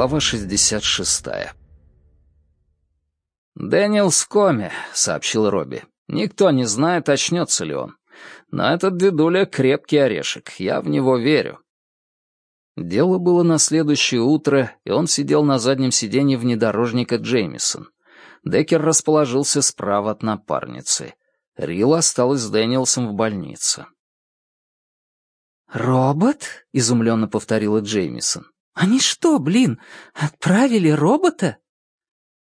Глава 66. «Дэниел в коме», — сообщил Робби. «Никто не знает, очнется ли он. Но этот дедуля — крепкий орешек, я в него верю». Дело было на следующее утро, и он сидел на заднем сиденье внедорожника Джеймисон. Деккер расположился справа от напарницы. Рил осталась с Дэниелсом в больнице. «Робот?» — изумленно повторила Джеймисон. «Они что, блин, отправили робота?»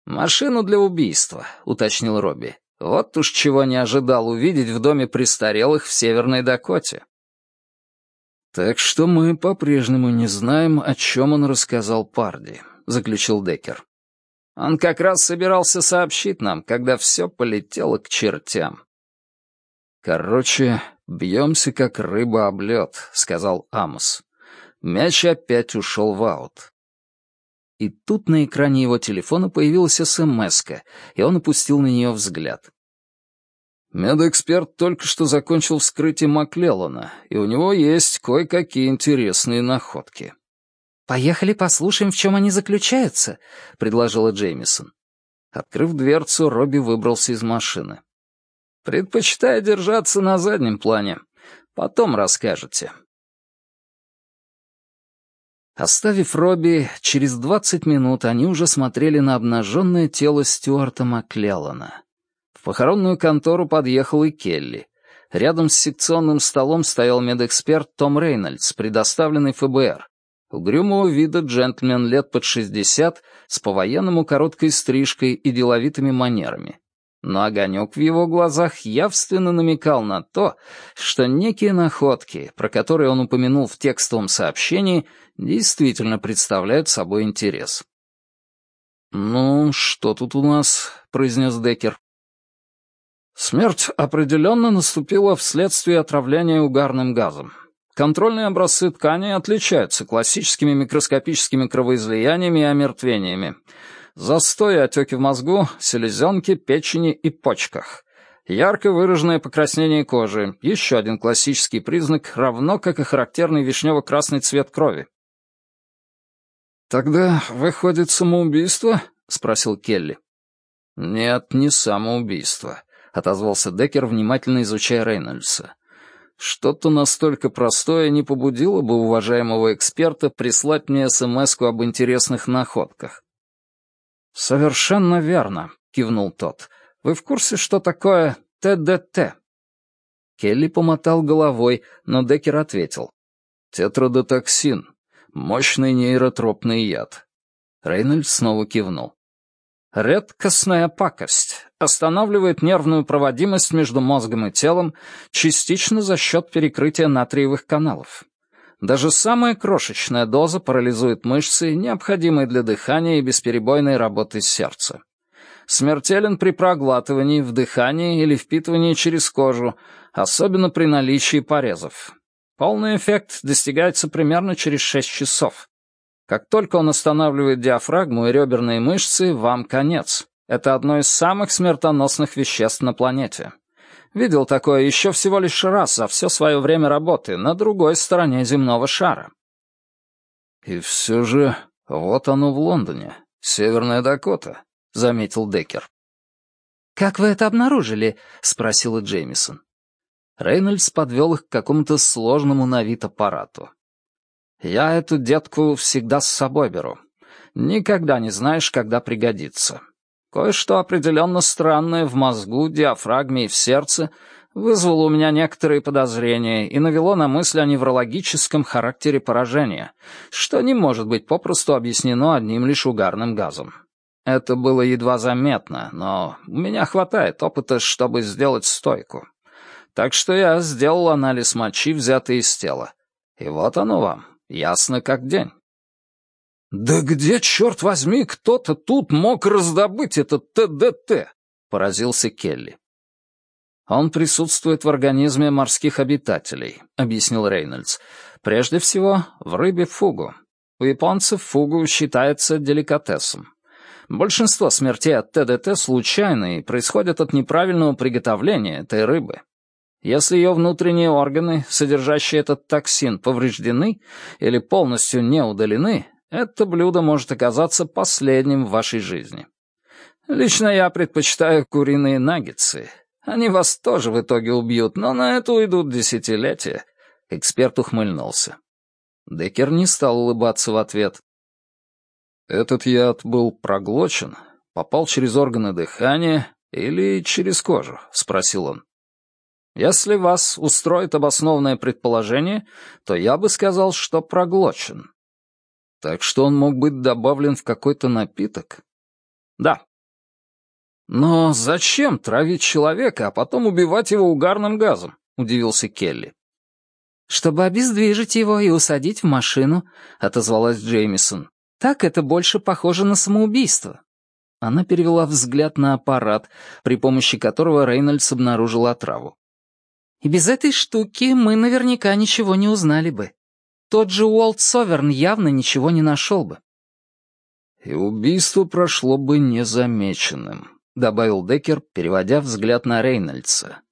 «Машину для убийства», — уточнил Робби. «Вот уж чего не ожидал увидеть в доме престарелых в Северной Дакоте». «Так что мы по-прежнему не знаем, о чем он рассказал Парди», — заключил Деккер. «Он как раз собирался сообщить нам, когда все полетело к чертям». «Короче, бьемся, как рыба об лед», — сказал Амос. Мяч опять ушел в аут. И тут на экране его телефона появилась смс и он опустил на нее взгляд. Медэксперт только что закончил вскрытие Маклеллана, и у него есть кое-какие интересные находки. «Поехали послушаем, в чем они заключаются», — предложила Джеймисон. Открыв дверцу, Робби выбрался из машины. «Предпочитаю держаться на заднем плане. Потом расскажете». Оставив Робби, через двадцать минут они уже смотрели на обнаженное тело Стюарта Маклеллана. В похоронную контору подъехал и Келли. Рядом с секционным столом стоял медэксперт Том Рейнольдс, предоставленный ФБР. Угрюмого вида джентльмен лет под шестьдесят, с по-военному короткой стрижкой и деловитыми манерами но огонек в его глазах явственно намекал на то, что некие находки, про которые он упомянул в текстовом сообщении, действительно представляют собой интерес. «Ну, что тут у нас?» — произнес Деккер. Смерть определенно наступила вследствие отравления угарным газом. Контрольные образцы ткани отличаются классическими микроскопическими кровоизлияниями и омертвениями — Застой и отеки в мозгу, селезенке, печени и почках. Ярко выраженное покраснение кожи, еще один классический признак, равно как и характерный вишнево-красный цвет крови. «Тогда выходит самоубийство?» — спросил Келли. «Нет, не самоубийство», — отозвался Деккер, внимательно изучая Рейнольдса. «Что-то настолько простое не побудило бы уважаемого эксперта прислать мне смс об интересных находках. «Совершенно верно», — кивнул тот. «Вы в курсе, что такое ТДТ?» Келли помотал головой, но Деккер ответил. «Тетрадотоксин. Мощный нейротропный яд». Рейнольд снова кивнул. Редкостная пакость останавливает нервную проводимость между мозгом и телом частично за счет перекрытия натриевых каналов. Даже самая крошечная доза парализует мышцы, необходимые для дыхания и бесперебойной работы сердца. Смертелен при проглатывании, вдыхании или впитывании через кожу, особенно при наличии порезов. Полный эффект достигается примерно через 6 часов. Как только он останавливает диафрагму и реберные мышцы, вам конец. Это одно из самых смертоносных веществ на планете. Видел такое еще всего лишь раз за все свое время работы на другой стороне земного шара. «И все же вот оно в Лондоне, Северная Дакота», — заметил Деккер. «Как вы это обнаружили?» — спросила Джеймисон. Рейнольдс подвел их к какому-то сложному на вид аппарату. «Я эту детку всегда с собой беру. Никогда не знаешь, когда пригодится. Кое-что определенно странное в мозгу, диафрагме и в сердце вызвало у меня некоторые подозрения и навело на мысль о неврологическом характере поражения, что не может быть попросту объяснено одним лишь угарным газом. Это было едва заметно, но у меня хватает опыта, чтобы сделать стойку. Так что я сделал анализ мочи, взятый из тела. И вот оно вам, ясно как день. «Да где, черт возьми, кто-то тут мог раздобыть этот ТДТ?» — поразился Келли. «Он присутствует в организме морских обитателей», — объяснил Рейнольдс. «Прежде всего, в рыбе фугу. У японцев фугу считается деликатесом. Большинство смертей от ТДТ случайны и происходят от неправильного приготовления этой рыбы. Если ее внутренние органы, содержащие этот токсин, повреждены или полностью не удалены, Это блюдо может оказаться последним в вашей жизни. Лично я предпочитаю куриные наггетсы. Они вас тоже в итоге убьют, но на это уйдут десятилетия. Эксперт ухмыльнулся. Деккер не стал улыбаться в ответ. Этот яд был проглочен, попал через органы дыхания или через кожу, спросил он. Если вас устроит обоснованное предположение, то я бы сказал, что проглочен. Так что он мог быть добавлен в какой-то напиток? Да. Но зачем травить человека, а потом убивать его угарным газом? Удивился Келли. «Чтобы обездвижить его и усадить в машину», — отозвалась Джеймисон. «Так это больше похоже на самоубийство». Она перевела взгляд на аппарат, при помощи которого Рейнольдс обнаружил отраву. И без этой штуки мы наверняка ничего не узнали бы. Тот же Уолт Соверн явно ничего не нашел бы. «И убийство прошло бы незамеченным», — добавил Деккер, переводя взгляд на Рейнольдса.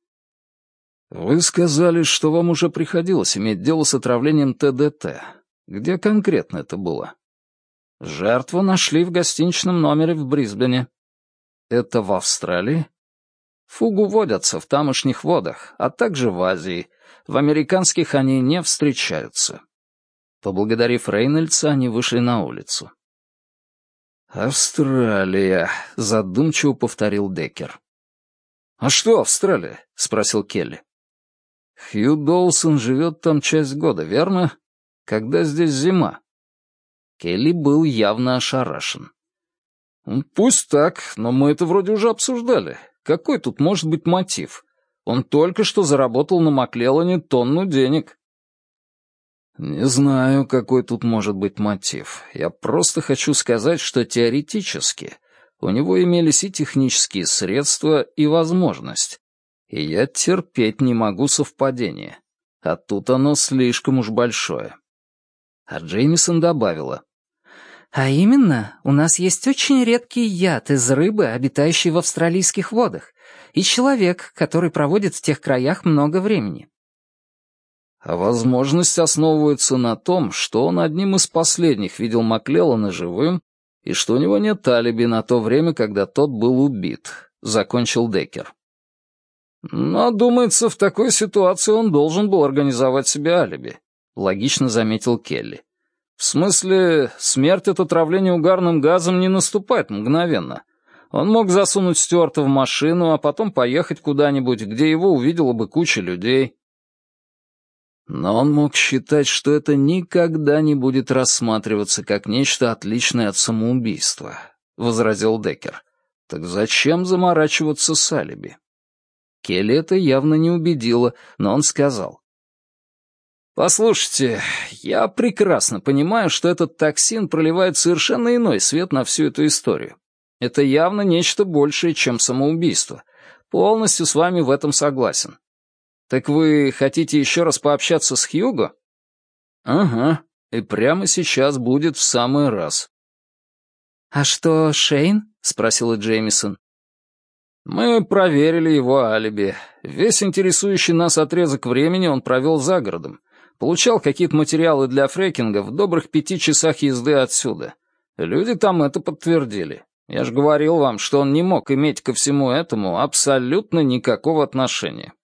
«Вы сказали, что вам уже приходилось иметь дело с отравлением ТДТ. Где конкретно это было?» «Жертву нашли в гостиничном номере в Брисбене». «Это в Австралии?» Фугу водятся в тамошних водах, а также в Азии. В американских они не встречаются. Поблагодарив Рейнольдса, они вышли на улицу. «Австралия», — задумчиво повторил Деккер. «А что Австралия?» — спросил Келли. «Хью Доусон живет там часть года, верно? Когда здесь зима?» Келли был явно ошарашен. «Пусть так, но мы это вроде уже обсуждали. Какой тут может быть мотив? Он только что заработал на Маклеллане тонну денег. Не знаю, какой тут может быть мотив. Я просто хочу сказать, что теоретически у него имелись и технические средства, и возможность. И я терпеть не могу совпадения. А тут оно слишком уж большое. А Джеймисон добавила. А именно, у нас есть очень редкий яд из рыбы, обитающей в австралийских водах, и человек, который проводит в тех краях много времени. А возможность основывается на том, что он одним из последних видел Маклеллана живым, и что у него нет алиби на то время, когда тот был убит, — закончил Деккер. «Но, думается, в такой ситуации он должен был организовать себе алиби», — логично заметил Келли. В смысле, смерть от отравления угарным газом не наступает мгновенно. Он мог засунуть Стюарта в машину, а потом поехать куда-нибудь, где его увидела бы куча людей. Но он мог считать, что это никогда не будет рассматриваться как нечто отличное от самоубийства, — возразил Деккер. Так зачем заморачиваться с алиби? Келли это явно не убедило, но он сказал. «Послушайте, я прекрасно понимаю, что этот токсин проливает совершенно иной свет на всю эту историю. Это явно нечто большее, чем самоубийство. Полностью с вами в этом согласен. Так вы хотите еще раз пообщаться с Хьюго?» «Ага, и прямо сейчас будет в самый раз». «А что, Шейн?» — спросила Джеймисон. «Мы проверили его алиби. Весь интересующий нас отрезок времени он провел за городом. Получал какие-то материалы для фрекинга в добрых пяти часах езды отсюда. Люди там это подтвердили. Я же говорил вам, что он не мог иметь ко всему этому абсолютно никакого отношения.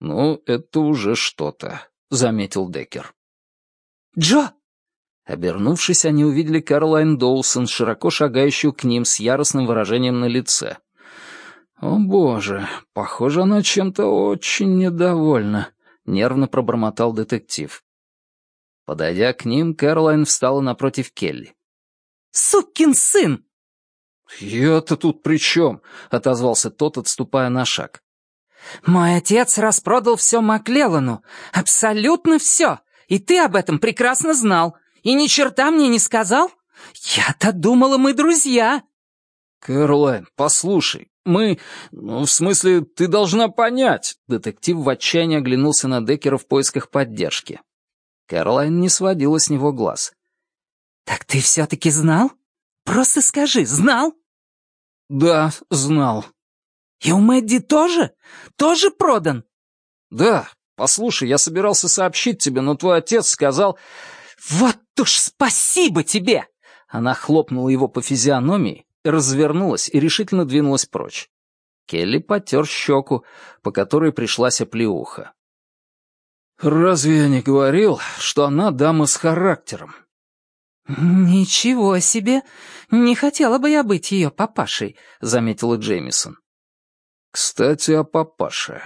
«Ну, это уже что-то», — заметил Деккер. «Джо!» Обернувшись, они увидели Карлайн Доусон, широко шагающую к ним с яростным выражением на лице. «О боже, похоже, она чем-то очень недовольна», нервно пробормотал детектив. Подойдя к ним, Кэролайн встала напротив Келли. «Сукин сын!» «Я-то тут при чем?» — отозвался тот, отступая на шаг. «Мой отец распродал все Маклеллану. Абсолютно все. И ты об этом прекрасно знал. И ни черта мне не сказал? Я-то думала, мы друзья». «Кэролайн, послушай, мы... Ну, в смысле, ты должна понять...» Детектив в отчаянии оглянулся на Деккера в поисках поддержки. Кэролайн не сводила с него глаз. «Так ты все-таки знал? Просто скажи, знал?» «Да, знал». «И у Мэдди тоже? Тоже продан?» «Да. Послушай, я собирался сообщить тебе, но твой отец сказал...» «Вот уж спасибо тебе!» Она хлопнула его по физиономии, развернулась и решительно двинулась прочь. Келли потер щеку, по которой пришлась оплеуха. «Разве я не говорил, что она дама с характером?» «Ничего себе! Не хотела бы я быть ее папашей», — заметила Джеймисон. «Кстати, о папаше.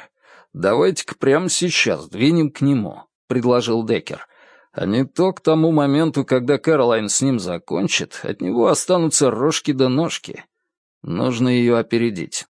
Давайте-ка прямо сейчас двинем к нему», — предложил Деккер. «А не то к тому моменту, когда Кэролайн с ним закончит, от него останутся рожки да ножки. Нужно ее опередить».